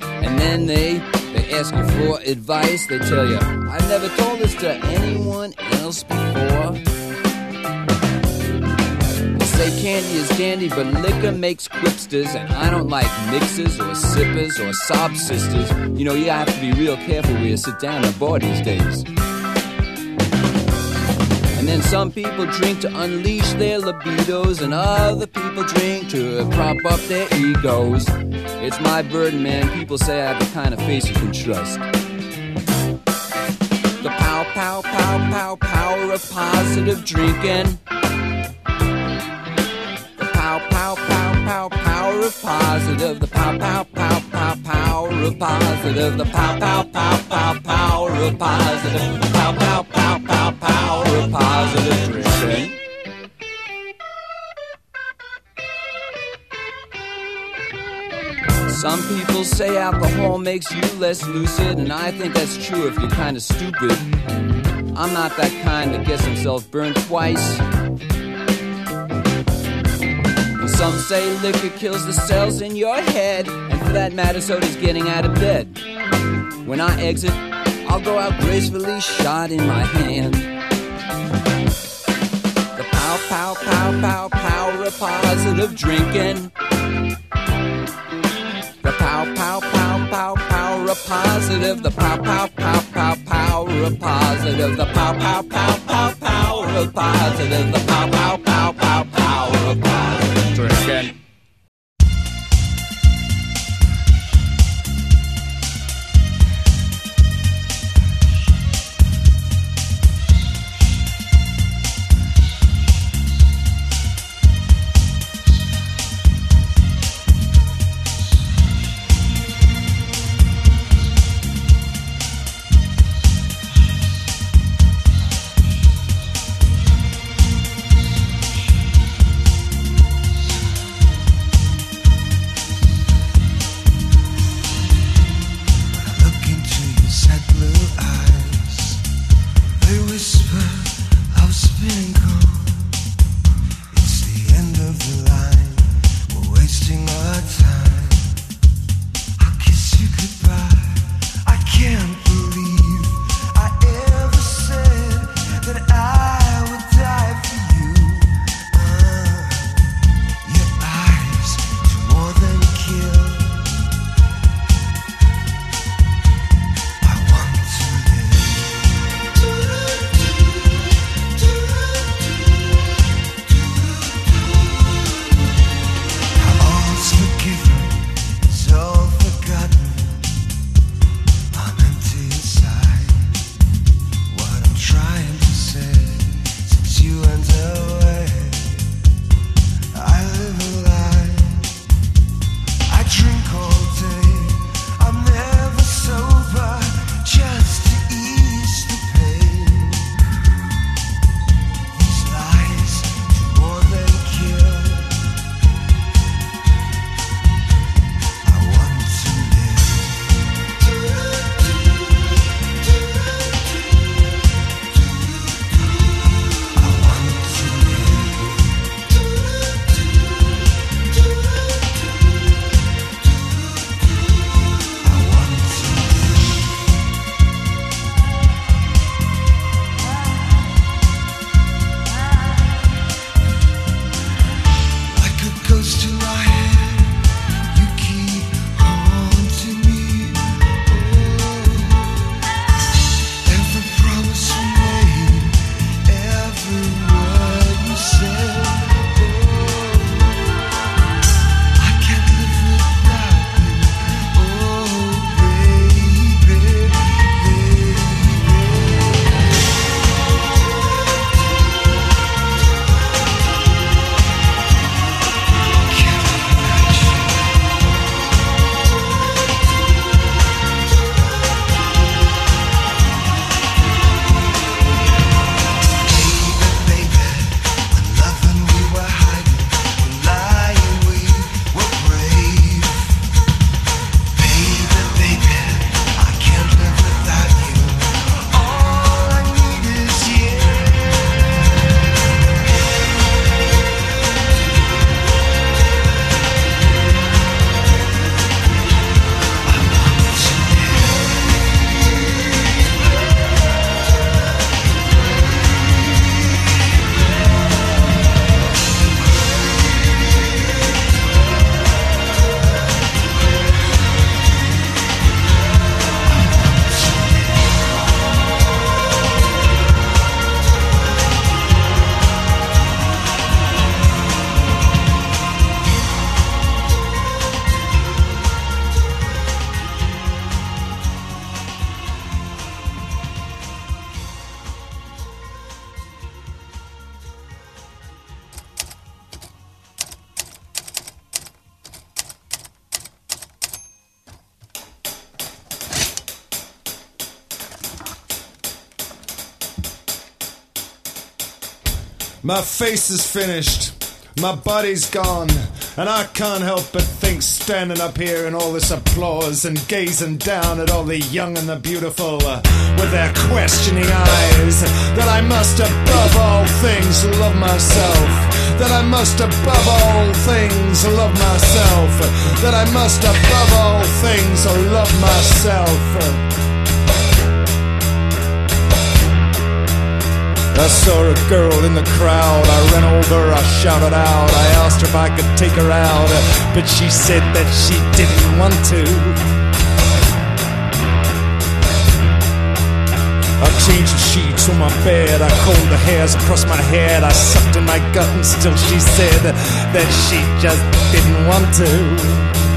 and then they they ask you for advice. They tell you, "I've never told this to anyone else before." They say candy is dandy, but liquor makes quipsters, and I don't like mixers or sippers or sob sisters. You know, you have to be real careful where you sit down on board these days. And some people drink to unleash their libidos, and other people drink to prop up their egos. It's my burden, man. People say I have the kind of face you can trust. The pow, pow, pow, pow, power of positive drinking. The pow, pow, pow, pow, power of positive. The pow, pow, pow, pow, power of positive. The pow, pow, pow, pow, power of positive. The pow, pow, pow, pow, power of positive drinking. Some people say alcohol makes you less lucid, and I think that's true if you're kind of stupid. I'm not that kind that gets himself burned twice. Some say liquor kills the cells in your head, and for that matter, so does getting out of bed. When I exit, I'll go out gracefully, shot in my hand. The pow, pow, pow, pow, power of positive drinking. The pow, pow, pow, pow, power of positive. The pow, pow, pow, pow, power of positive. The pow, pow, pow, pow, power of positive. The pow, pow, pow, pow, positive. Drinking. My face is finished. My body's gone. And I can't help but think, standing up here in all this applause and gazing down at all the young and the beautiful uh, with their questioning eyes, that I must above all things love myself. That I must above all things love myself. That I must above all things love myself. I saw a girl in the crowd. I ran over, I shouted out. I asked her if I could take her out, but she said that she didn't want to. I changed the sheets on my bed. I combed the hairs across my head. I sucked in my gut, and still she said that she just didn't want to.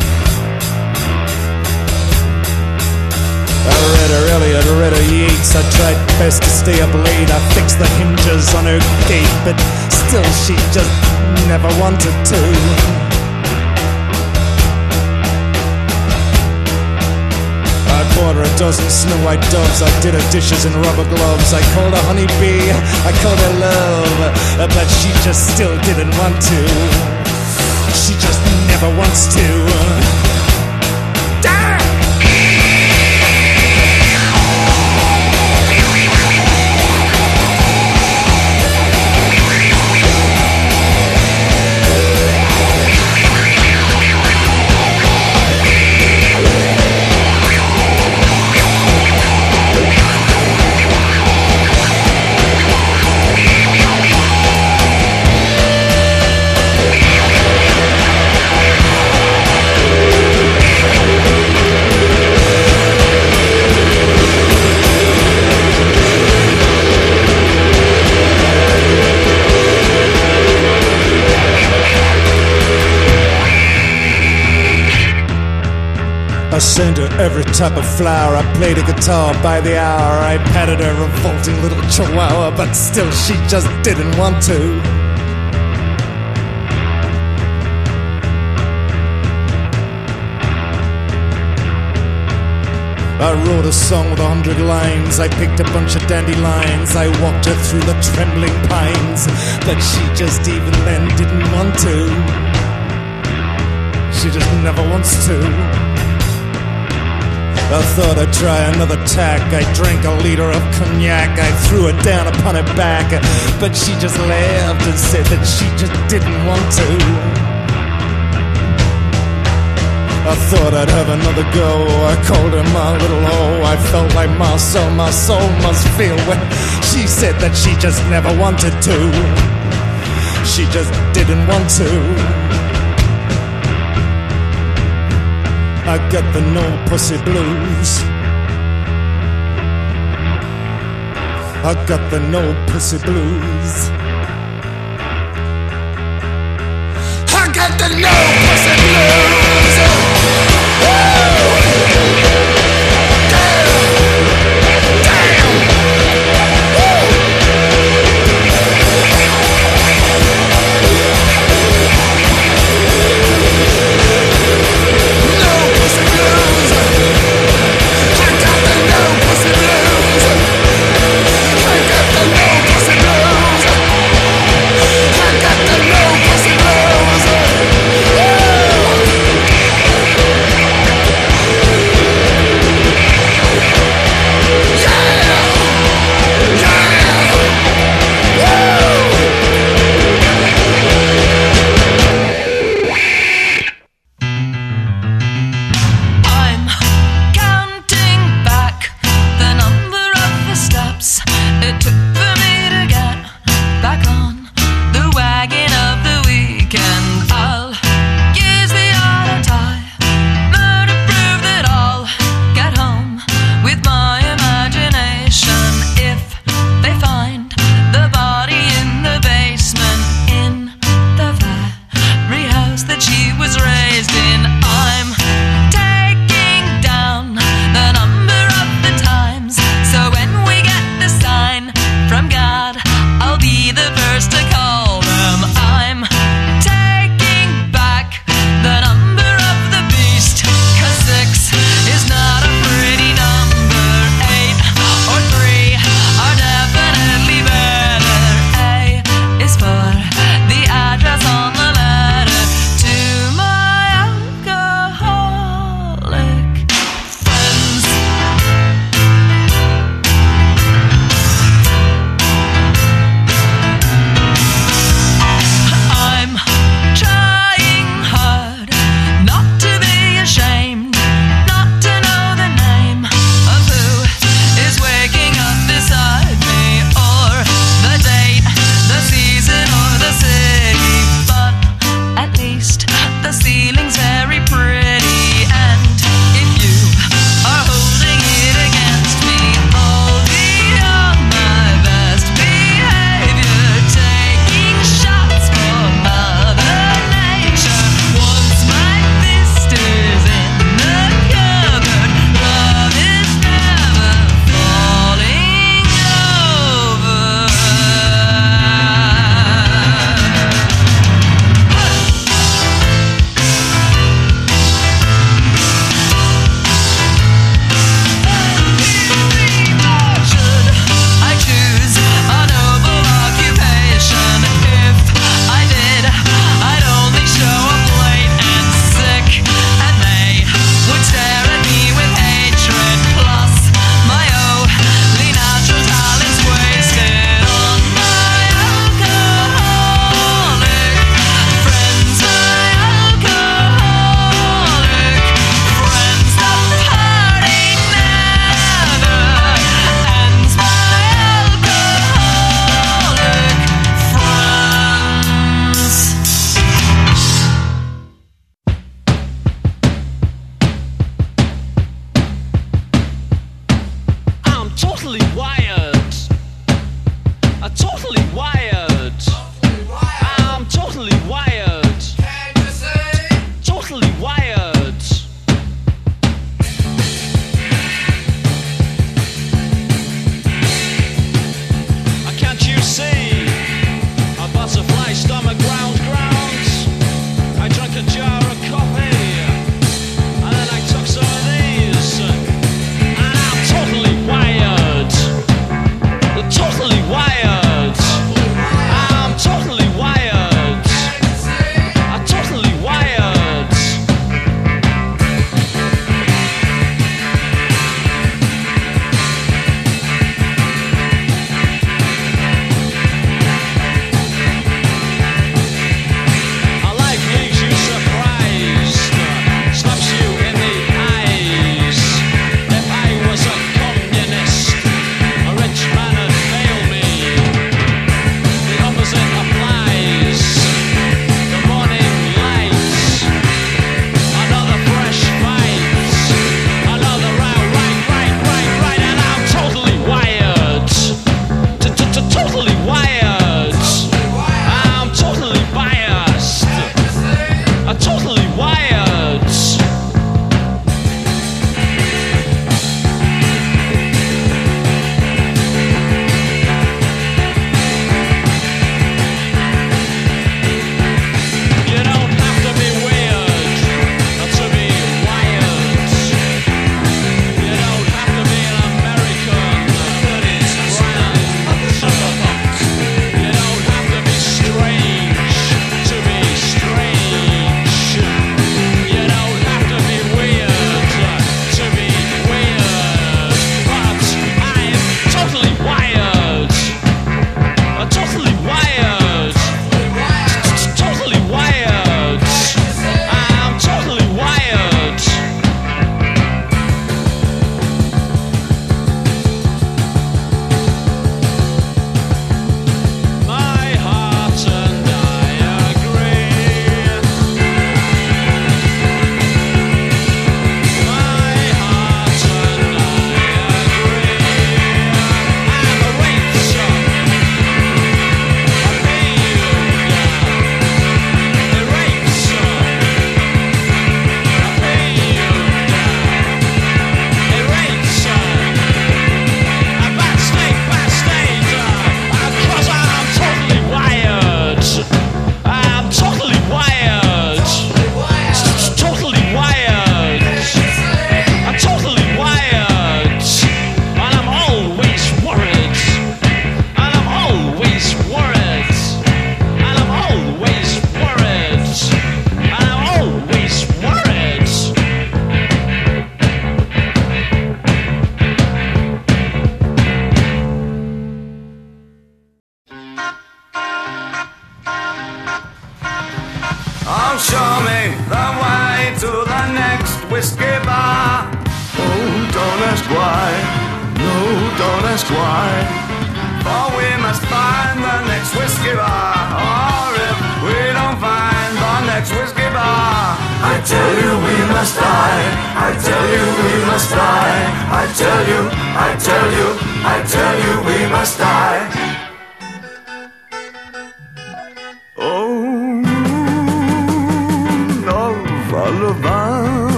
I read her Eliot, read her Yeats. I tried best to stay up late. I fixed the hinges on her gate, but still she just never wanted to. I bought her a dozen snow white doves. I did her dishes in rubber gloves. I called her honeybee. I called her love, but she just still didn't want to. She just never wants to. I sent her every type of flower. I played a guitar by the hour. I patted her revolting little chihuahua, but still she just didn't want to. I wrote a song with a hundred lines. I picked a bunch of dandelions. I walked her through the trembling pines, but she just even then didn't want to. She just never wants to. I thought I'd try another tack. I drank a liter of cognac. I threw it down upon her back. But she just laughed and said that she just didn't want to. I thought I'd have another go. I called her my little hoe. I felt like my soul, my soul must feel when she said that she just never wanted to. She just didn't want to. I got the no pussy blues. I got the no pussy blues. I got the no pussy blues.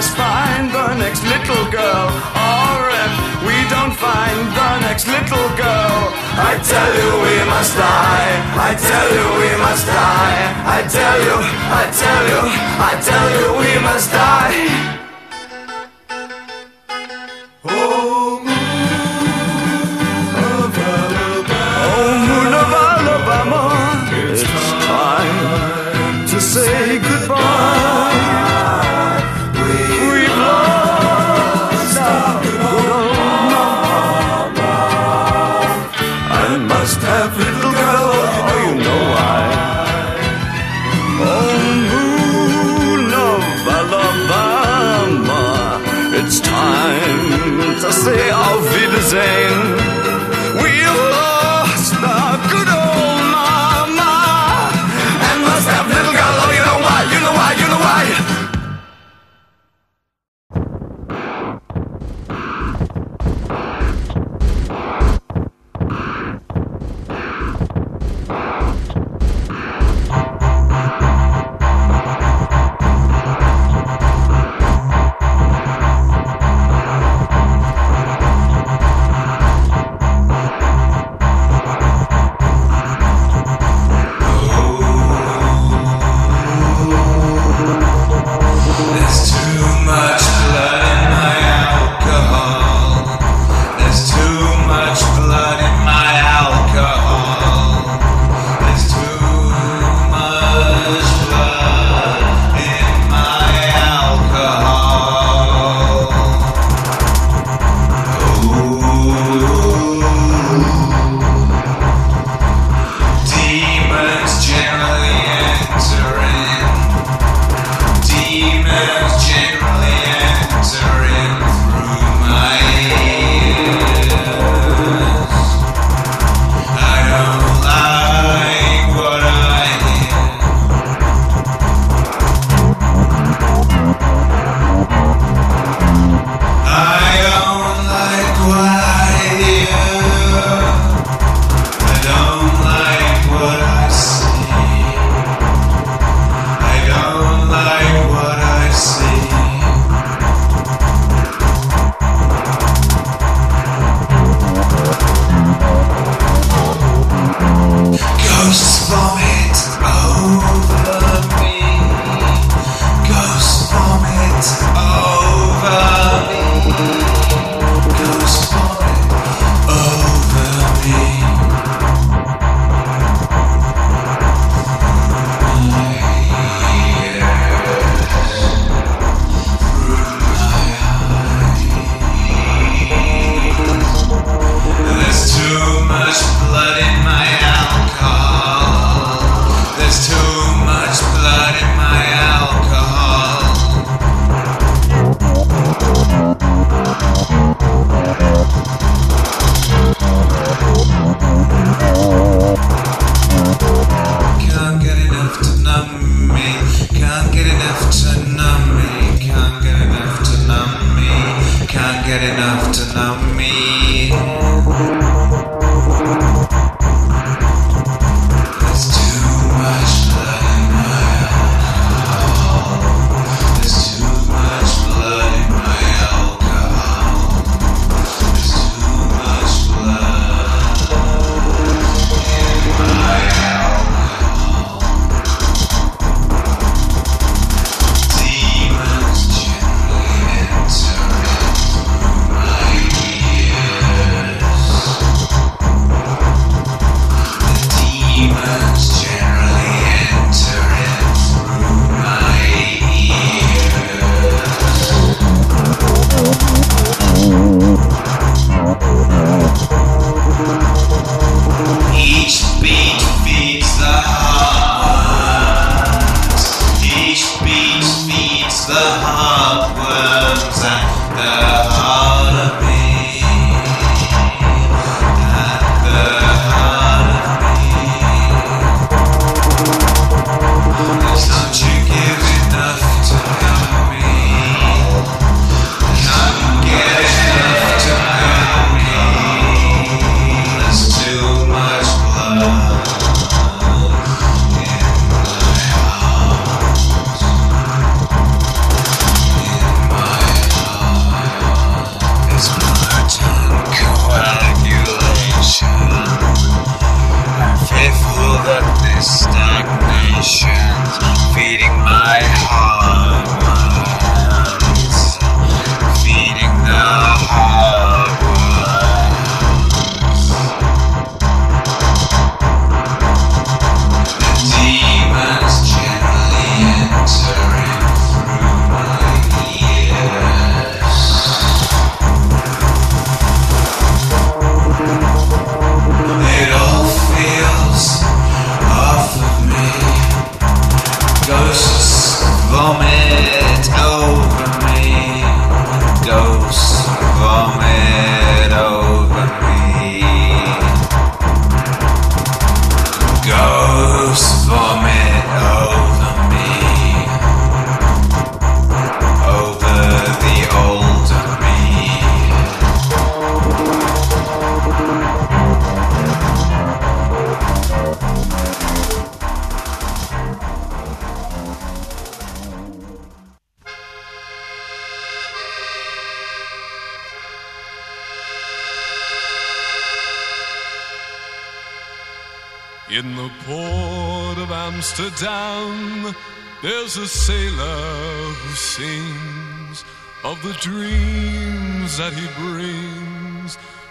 must find the next little girl. Or if we don't find the next little girl, I tell you we must die. I tell you we must die. I tell you, I tell you, I tell you we must die.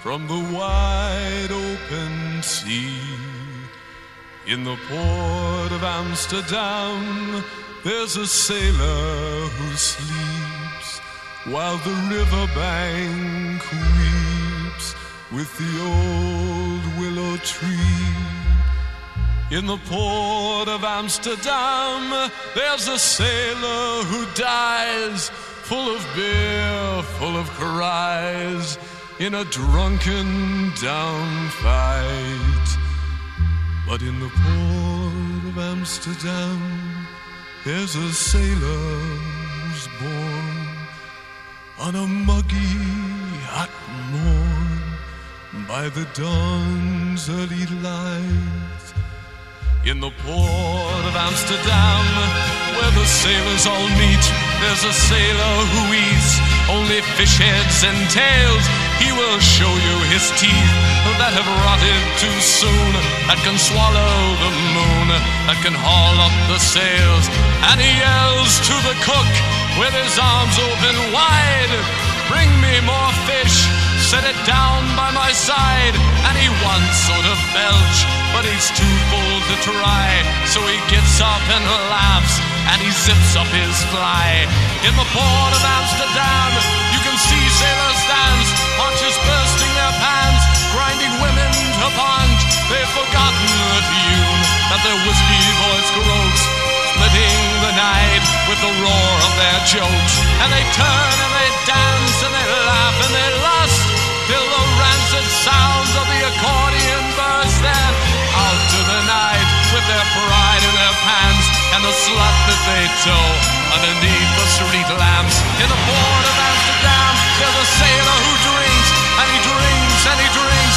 From the wide open sea. In the port of Amsterdam, there's a sailor who sleeps while the riverbank weeps with the old willow tree. In the port of Amsterdam, there's a sailor who dies, full of beer, full of cries, in a drunken down fight. But in the port of Amsterdam, there's a sailor who's born on a muggy hot morn by the dawn's early light. In the port of Amsterdam, where the sailors all meet, there's a sailor who eats only fish heads and tails. He will show you his teeth that have rotted too soon, that can swallow the moon, that can haul up the sails. And he yells to the cook with his arms open wide, Bring me more fish, set it down by my side. And he wants sort of belch, but he's too full to try. So he gets up and laughs, and he zips up his fly. In the port of Amsterdam, you can see sailors dance, punches bursting their pants, grinding women to punch. They've forgotten the tune that their whiskey voice croaks splitting the night with the roar of their jokes. And they turn and they dance and they laugh and they lust till the rancid sounds of the accordion burst. Then out to the night with their pride in their pants and the slut that they tow underneath the street lamps. In the port of Amsterdam, there's a sailor who drinks and he drinks and he drinks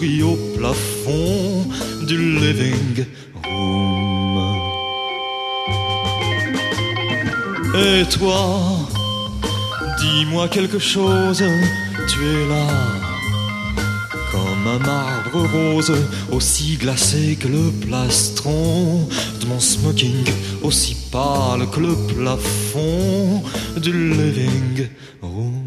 au plafond du living room. Et toi, dis-moi quelque chose, tu es là comme un marbre rose, aussi glacé que le plastron de mon smoking, aussi pâle que le plafond du living room.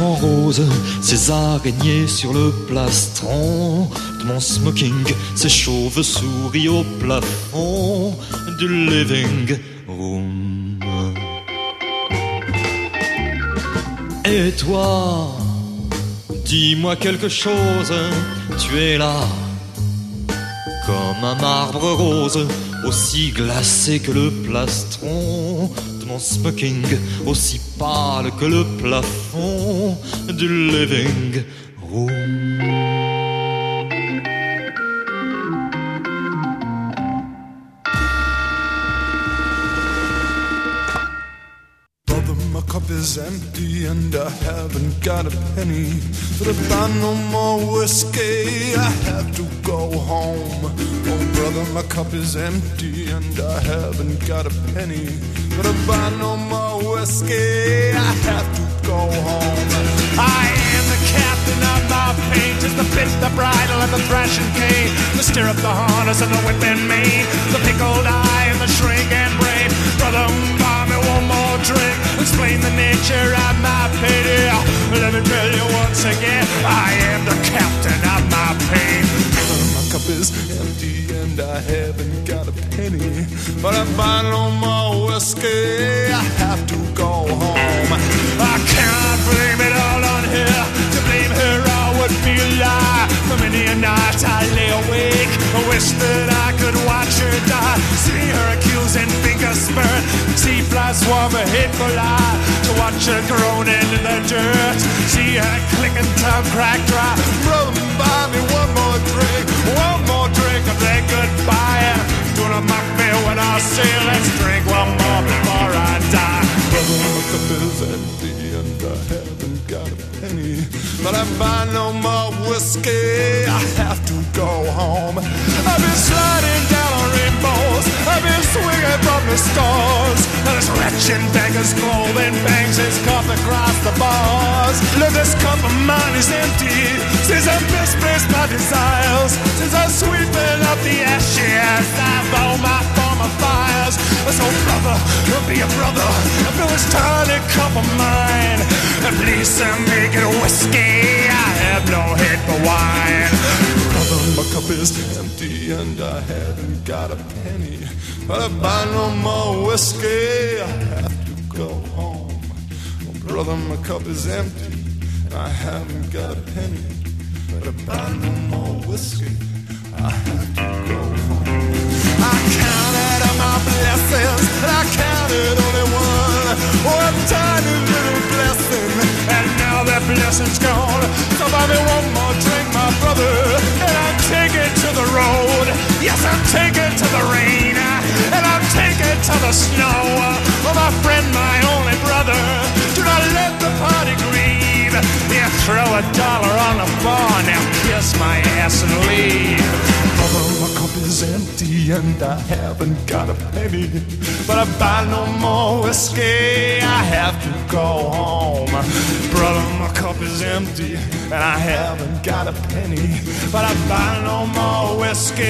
Éléphants roses, ces araignées sur le plastron. De mon smoking, ces chauves-souris au plafond. Du living room. Et toi, dis-moi quelque chose, tu es là comme un marbre rose, aussi glacé que le plastron. De mon smoking, aussi pâle que le plafond du living room. My cup is empty and I haven't got a penny. But if I buy no more whiskey, I have to go home. Brother, my cup is empty and I haven't got a penny. But I buy no more whiskey, I have to go home. I am the captain of my fate. Is the bit, the bridle, and the thrashing cane. The stirrup, the harness, and the whip and mane. The pickled eye and the shrink and brain. Brother, buy me one more drink. Explain the nature of my pity. Let me tell you once again, I am the captain of my pain. My cup is empty and I haven't got a penny. But I buy no more whiskey, I have to go home. I cannot blame it all on her. Would be a lie. For many a night I lay awake. I wish that I could watch her die. See her accusing finger spurt. See flies swarm a hateful eye. To watch her groaning in the dirt. See her clicking tongue crack dry. Brother, buy me one more drink, one more drink Think of that goodbye. Not mock me when I say let's drink one more before I die. Brother, my cup is empty and I haven't got a penny. But I buy no more whiskey, I have to go home. I've been sliding down on rainbows, I've been swinging from the stars. And this wretched beggar's clothing bangs his cup across the bars. Look, this cup of mine is empty since I've misplaced my desires. Since I'm sweeping up the ashes of all my fires. So, brother, be a brother, fill this tiny cup of mine. And please uh, make it whiskey. I have no head for wine. Brother, my cup is empty and I haven't got a penny. But I buy no more whiskey. I have to go home. Oh, brother, my cup is empty. and I haven't got a penny. But I buy no more whiskey. Tiny little blessing, and now that blessing's gone. So buy me one more drink, my brother, and I'm taking to the road. Yes, I'm taking to the rain, and I'm taking to the snow. Oh, my friend, my only brother, do not let the party grieve. You throw a dollar on the bar, now kiss my ass and leave. Brother, my cup is empty and I haven't got a penny. But I buy no more whiskey, I have to go home. Brother, my cup is empty and I haven't got a penny. But I buy no more whiskey,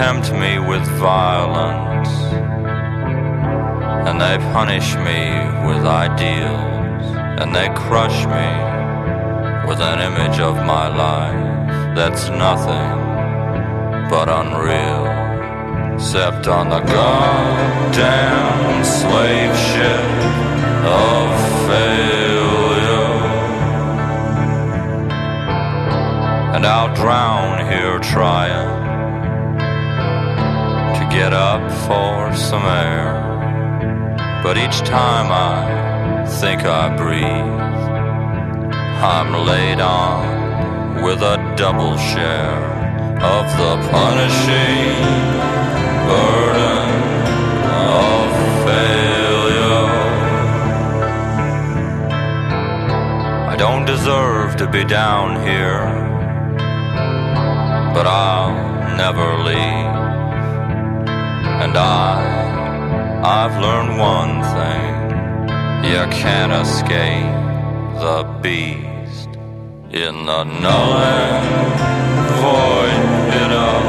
tempt me with violence, and they punish me with ideals, and they crush me with an image of my life that's nothing but unreal except on the goddamn slave ship of failure. And I'll drown here trying get up for some air. But each time I think I breathe, I'm laid on with a double share of the punishing burden of failure. I don't deserve to be down here, but I'll never leave. And I, I've learned one thing. You can't escape the beast in the null and void pit of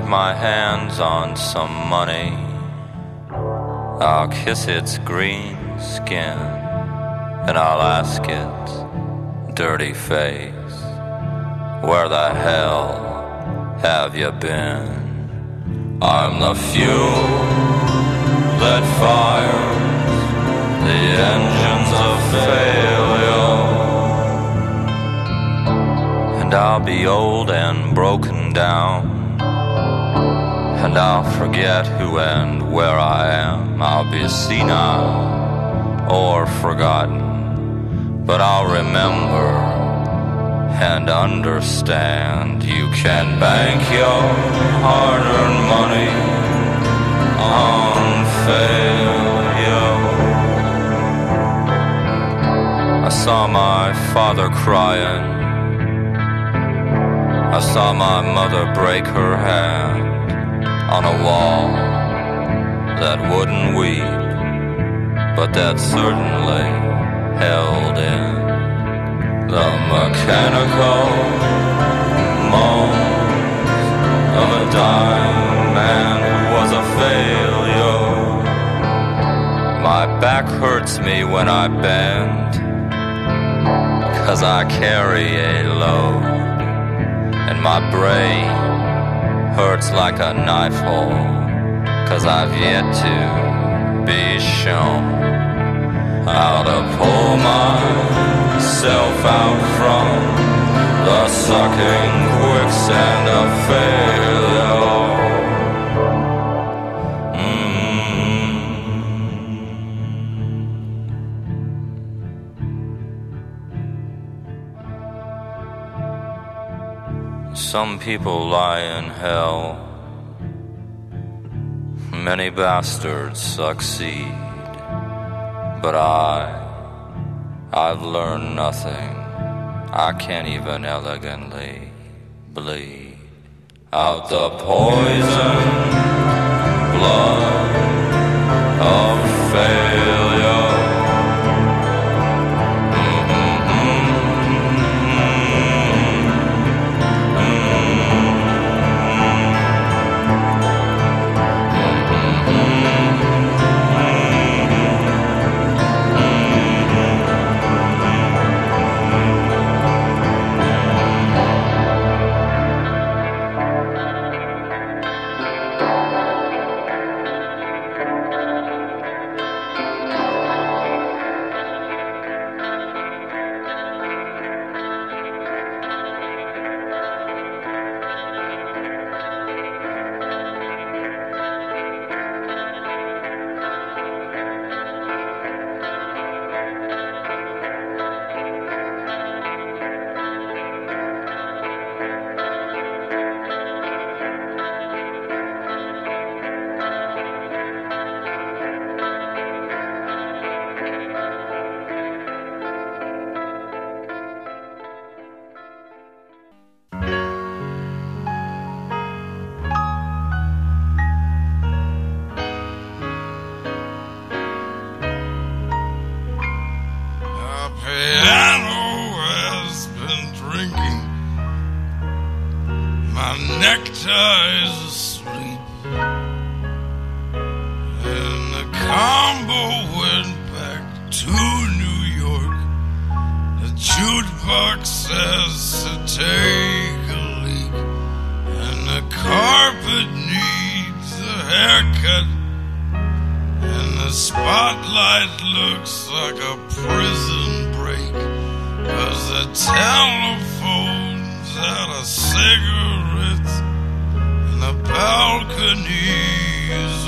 get my hands on some money, I'll kiss its green skin and I'll ask its dirty face, Where the hell have you been? I'm the fuel that fires the engines of failure. And I'll be old and broken down. And I'll forget who and where I am. I'll be senile or forgotten. But I'll remember and understand you can bank your hard earned money on failure. I saw my father crying. I saw my mother break her hand on a wall that wouldn't weep, but that certainly held in the mechanical moans of a dying man who was a failure. My back hurts me when I bend, cause I carry a load, and my brain hurts like a knife hole, cause I've yet to be shown how to pull myself out from the sucking quicksand of failure. Some people lie in hell. Many bastards succeed. But I, I've learned nothing. I can't even elegantly bleed out the poison blood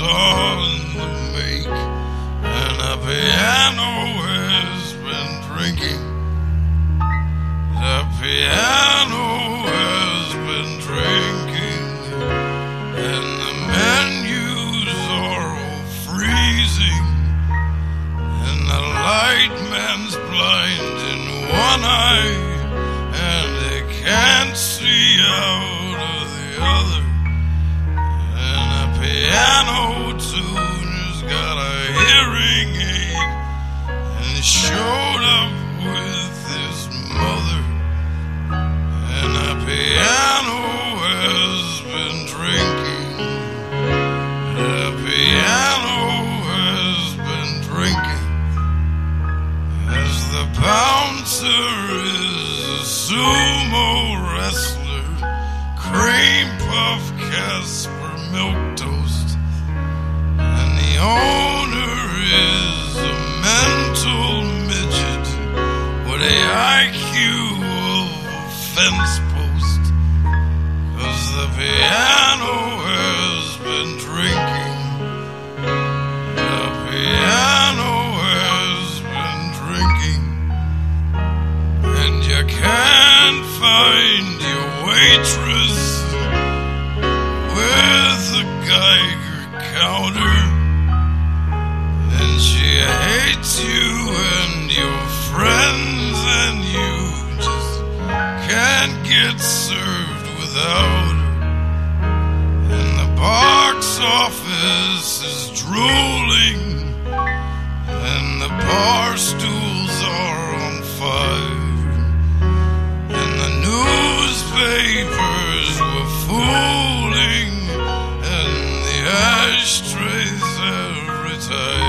on the make, and a piano has been drinking. The piano has been drinking, and the menus are all freezing, and the light man's blind in one eye. straight every time.